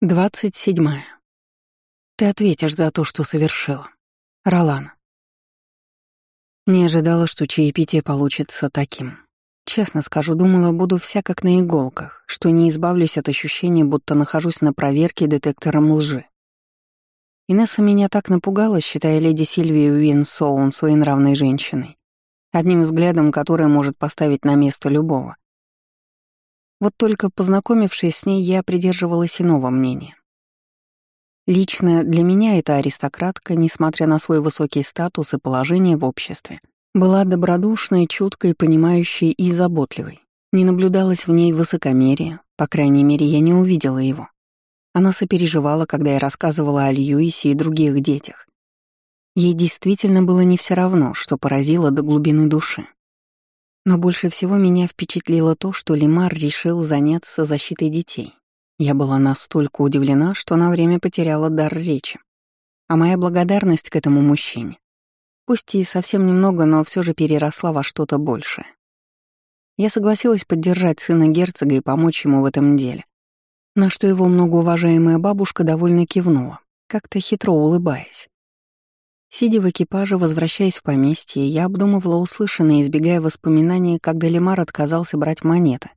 двадцать седьмая. Ты ответишь за то, что совершила. Ролана. Не ожидала, что чаепитие получится таким. Честно скажу, думала, буду вся как на иголках, что не избавлюсь от ощущения, будто нахожусь на проверке детектором лжи. Инесса меня так напугала, считая леди Сильвию Уинсоун своенравной женщиной, одним взглядом которая может поставить на место любого. Вот только познакомившись с ней, я придерживалась иного мнения. Лично для меня эта аристократка, несмотря на свой высокий статус и положение в обществе, была добродушной, чуткой, понимающей и заботливой. Не наблюдалось в ней высокомерия, по крайней мере, я не увидела его. Она сопереживала, когда я рассказывала о Льюисе и других детях. Ей действительно было не все равно, что поразило до глубины души. Но больше всего меня впечатлило то, что Лимар решил заняться защитой детей. Я была настолько удивлена, что на время потеряла дар речи. А моя благодарность к этому мужчине Пусть и совсем немного, но все же переросла во что-то большее. Я согласилась поддержать сына герцога и помочь ему в этом деле. На что его многоуважаемая бабушка довольно кивнула, как-то хитро улыбаясь. Сидя в экипаже, возвращаясь в поместье, я обдумывала услышанное, избегая воспоминаний, когда Лемар отказался брать монеты,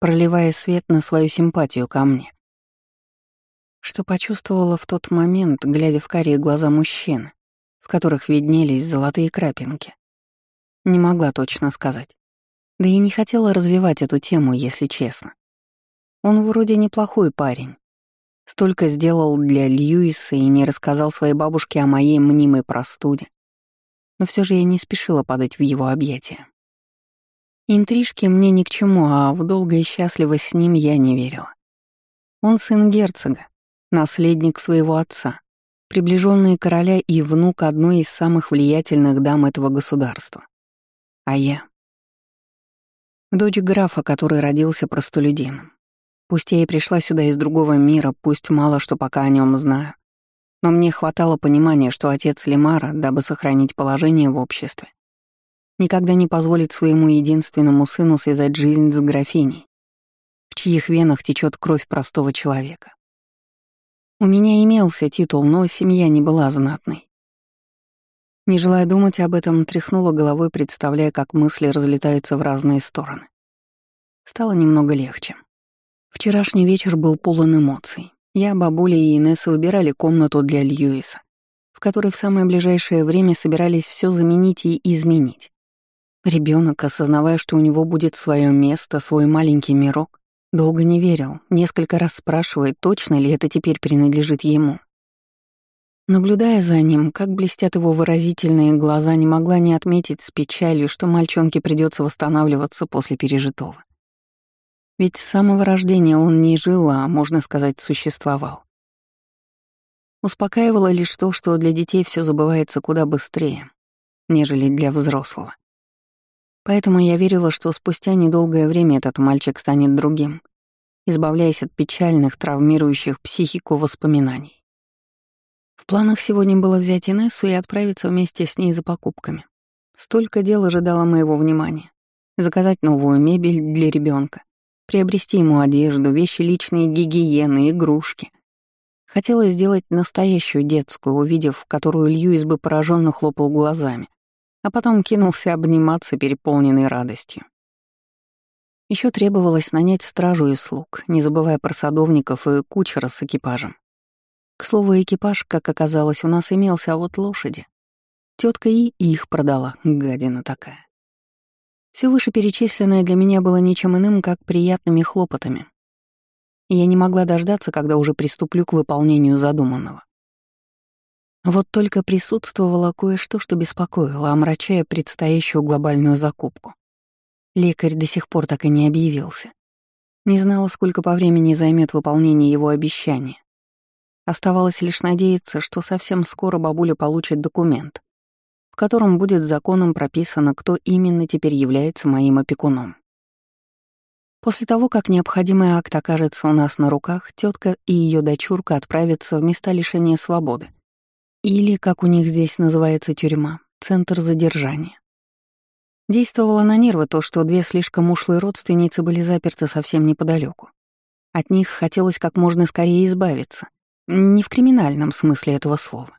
проливая свет на свою симпатию ко мне. Что почувствовала в тот момент, глядя в карие глаза мужчины, в которых виднелись золотые крапинки. Не могла точно сказать. Да и не хотела развивать эту тему, если честно. Он вроде неплохой парень. Столько сделал для Льюиса и не рассказал своей бабушке о моей мнимой простуде. Но все же я не спешила падать в его объятия. Интрижки мне ни к чему, а в долго и счастливо с ним я не верила. Он сын герцога, наследник своего отца приближенные короля и внук одной из самых влиятельных дам этого государства. А я — дочь графа, который родился простолюдином. Пусть я и пришла сюда из другого мира, пусть мало что пока о нем знаю, но мне хватало понимания, что отец Лемара, дабы сохранить положение в обществе, никогда не позволит своему единственному сыну связать жизнь с графиней, в чьих венах течет кровь простого человека. У меня имелся титул, но семья не была знатной. Не желая думать об этом, тряхнула головой, представляя, как мысли разлетаются в разные стороны. Стало немного легче. Вчерашний вечер был полон эмоций. Я, бабуля и Инесса выбирали комнату для Льюиса, в которой в самое ближайшее время собирались все заменить и изменить. Ребенок, осознавая, что у него будет свое место, свой маленький мирок, Долго не верил, несколько раз спрашивает, точно ли это теперь принадлежит ему. Наблюдая за ним, как блестят его выразительные глаза, не могла не отметить с печалью, что мальчонке придется восстанавливаться после пережитого. Ведь с самого рождения он не жил, а, можно сказать, существовал. Успокаивало лишь то, что для детей все забывается куда быстрее, нежели для взрослого. Поэтому я верила, что спустя недолгое время этот мальчик станет другим, избавляясь от печальных, травмирующих психику воспоминаний. В планах сегодня было взять Инессу и отправиться вместе с ней за покупками. Столько дел ожидало моего внимания. Заказать новую мебель для ребенка, приобрести ему одежду, вещи личной гигиены, игрушки. Хотела сделать настоящую детскую, увидев которую Льюис бы пораженно хлопал глазами а потом кинулся обниматься, переполненный радостью. Еще требовалось нанять стражу и слуг, не забывая про садовников и кучера с экипажем. К слову, экипаж, как оказалось, у нас имелся, а вот лошади. Тетка и их продала, гадина такая. Все вышеперечисленное для меня было ничем иным, как приятными хлопотами. Я не могла дождаться, когда уже приступлю к выполнению задуманного. Вот только присутствовало кое-что, что беспокоило, омрачая предстоящую глобальную закупку. Лекарь до сих пор так и не объявился. Не знала, сколько по времени займет выполнение его обещания. Оставалось лишь надеяться, что совсем скоро бабуля получит документ, в котором будет законом прописано, кто именно теперь является моим опекуном. После того, как необходимый акт окажется у нас на руках, тетка и ее дочурка отправятся в места лишения свободы, или, как у них здесь называется тюрьма, центр задержания. Действовало на нервы то, что две слишком ушлые родственницы были заперты совсем неподалеку. От них хотелось как можно скорее избавиться. Не в криминальном смысле этого слова.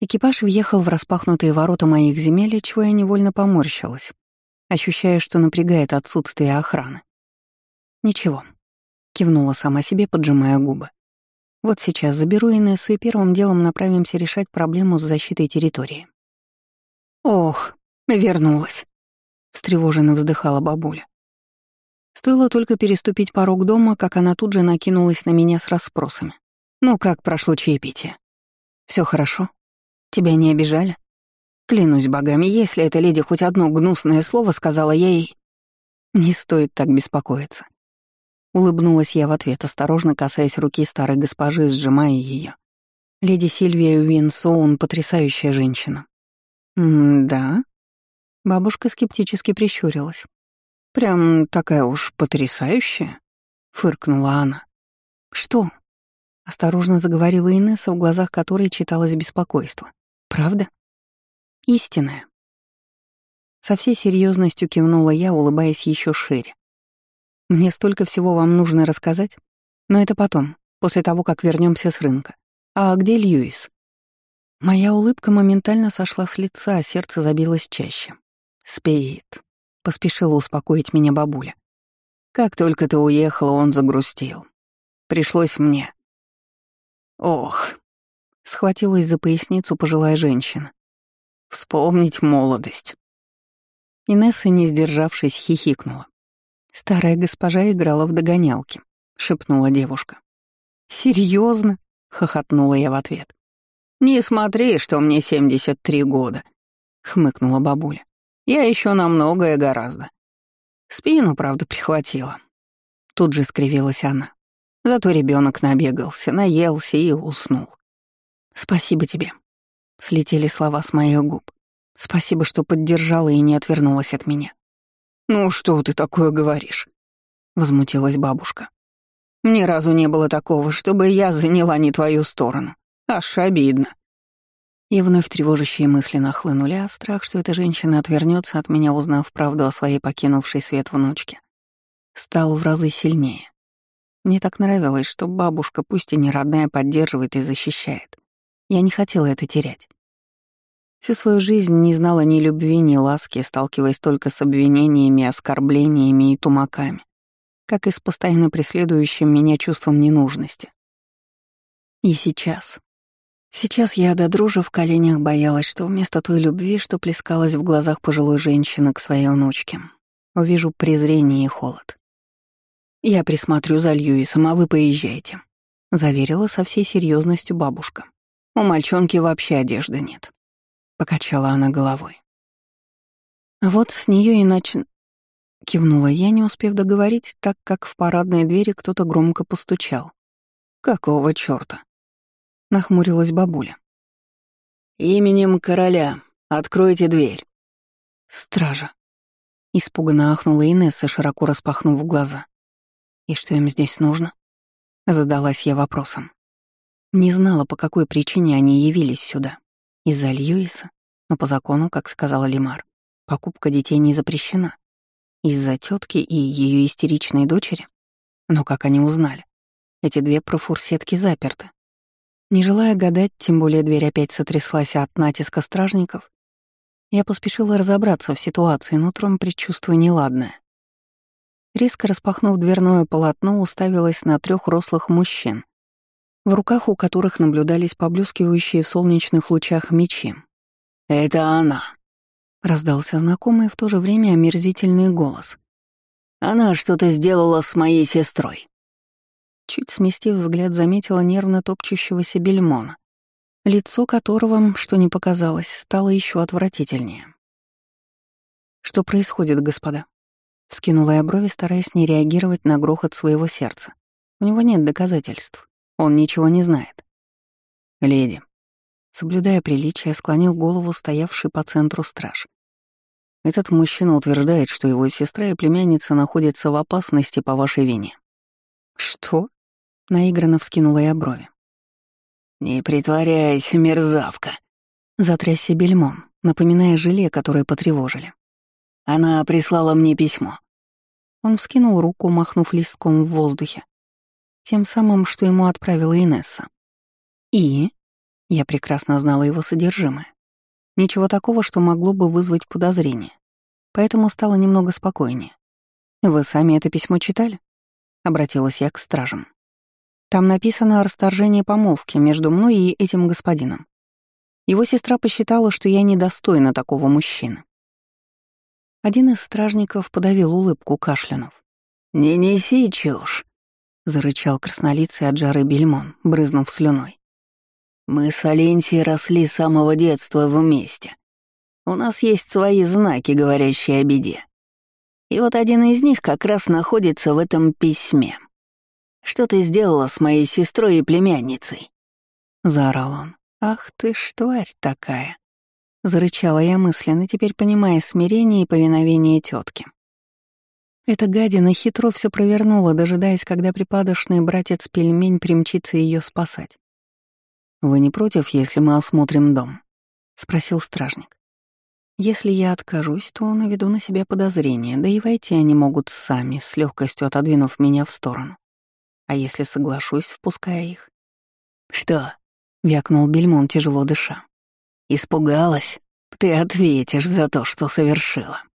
Экипаж въехал в распахнутые ворота моих земель, чего я невольно поморщилась, ощущая, что напрягает отсутствие охраны. «Ничего», — кивнула сама себе, поджимая губы. «Вот сейчас заберу Инессу и первым делом направимся решать проблему с защитой территории». «Ох, вернулась», — встревоженно вздыхала бабуля. Стоило только переступить порог дома, как она тут же накинулась на меня с расспросами. «Ну как прошло чаепитие?» Все хорошо?» Тебя не обижали? Клянусь богами, если эта леди хоть одно гнусное слово сказала я ей... Не стоит так беспокоиться. Улыбнулась я в ответ, осторожно касаясь руки старой госпожи, сжимая ее. Леди Сильвия Уинсоун — потрясающая женщина. «М-да?» Бабушка скептически прищурилась. «Прям такая уж потрясающая?» — фыркнула она. «Что?» — осторожно заговорила Инесса, в глазах которой читалось беспокойство. Правда? Истинная. Со всей серьезностью кивнула я, улыбаясь еще шире. Мне столько всего вам нужно рассказать, но это потом, после того, как вернемся с рынка. А где Льюис? Моя улыбка моментально сошла с лица, а сердце забилось чаще. «Спит», — поспешила успокоить меня бабуля. «Как только ты уехала, он загрустил. Пришлось мне». «Ох», Схватилась за поясницу пожилая женщина. Вспомнить молодость. Инесса, не сдержавшись, хихикнула. Старая госпожа играла в догонялки, шепнула девушка. Серьезно? хохотнула я в ответ. Не смотри, что мне 73 года, хмыкнула бабуля. Я еще на многое гораздо. Спину, правда, прихватила. Тут же скривилась она. Зато ребенок набегался, наелся и уснул. «Спасибо тебе», — слетели слова с моих губ. «Спасибо, что поддержала и не отвернулась от меня». «Ну что ты такое говоришь?» — возмутилась бабушка. «Ни разу не было такого, чтобы я заняла не твою сторону. Аж обидно». И вновь тревожащие мысли нахлынули, а страх, что эта женщина отвернется от меня, узнав правду о своей покинувшей свет внучке, стал в разы сильнее. Мне так нравилось, что бабушка, пусть и не родная, поддерживает и защищает. Я не хотела это терять. Всю свою жизнь не знала ни любви, ни ласки, сталкиваясь только с обвинениями, оскорблениями и тумаками, как и с постоянно преследующим меня чувством ненужности. И сейчас. Сейчас я до дрожи в коленях боялась, что вместо той любви, что плескалась в глазах пожилой женщины к своей внучке, увижу презрение и холод. «Я присмотрю за Льюисом, а вы поезжайте», — заверила со всей серьезностью бабушка. У мальчонки вообще одежды нет. Покачала она головой. Вот с нее и нач... Кивнула я, не успев договорить, так как в парадной двери кто-то громко постучал. «Какого чёрта?» — нахмурилась бабуля. «Именем короля. Откройте дверь». «Стража». Испуганно ахнула Инесса, широко распахнув глаза. «И что им здесь нужно?» Задалась я вопросом. Не знала, по какой причине они явились сюда. Из-за Льюиса, но по закону, как сказала Лимар, покупка детей не запрещена. Из-за тетки и ее истеричной дочери. Но как они узнали? Эти две профурсетки заперты. Не желая гадать, тем более дверь опять сотряслась от натиска стражников, я поспешила разобраться в ситуации, нутром предчувствуя неладное. Резко распахнув дверное полотно, уставилась на трех рослых мужчин, в руках у которых наблюдались поблескивающие в солнечных лучах мечи. «Это она!» — раздался знакомый в то же время омерзительный голос. «Она что-то сделала с моей сестрой». Чуть сместив взгляд, заметила нервно топчущегося бельмона, лицо которого, что не показалось, стало еще отвратительнее. «Что происходит, господа?» — вскинула я брови, стараясь не реагировать на грохот своего сердца. У него нет доказательств. Он ничего не знает. Леди, соблюдая приличие, склонил голову стоявший по центру страж. Этот мужчина утверждает, что его сестра и племянница находятся в опасности по вашей вине. Что? Наигранно вскинула я брови. «Не притворяйся, мерзавка!» Затрясся бельмом, напоминая желе, которое потревожили. Она прислала мне письмо. Он вскинул руку, махнув листком в воздухе. Тем самым, что ему отправила Инесса. И я прекрасно знала его содержимое. Ничего такого, что могло бы вызвать подозрение. Поэтому стало немного спокойнее. «Вы сами это письмо читали?» — обратилась я к стражам. «Там написано о расторжении помолвки между мной и этим господином. Его сестра посчитала, что я недостойна такого мужчины. Один из стражников подавил улыбку кашлянув. «Не неси чушь», — зарычал краснолицый от жары бельмон, брызнув слюной. «Мы с Аленсией росли с самого детства вместе. У нас есть свои знаки, говорящие о беде. И вот один из них как раз находится в этом письме. Что ты сделала с моей сестрой и племянницей?» Заорал он. «Ах ты ж тварь такая!» Зарычала я мысленно, теперь понимая смирение и повиновение тетки. Эта гадина хитро все провернула, дожидаясь, когда припадочный братец-пельмень примчится ее спасать. «Вы не против, если мы осмотрим дом?» — спросил стражник. «Если я откажусь, то наведу на себя подозрения, да и войти они могут сами, с легкостью отодвинув меня в сторону. А если соглашусь, впуская их?» «Что?» — вякнул Бельмон, тяжело дыша. «Испугалась? Ты ответишь за то, что совершила».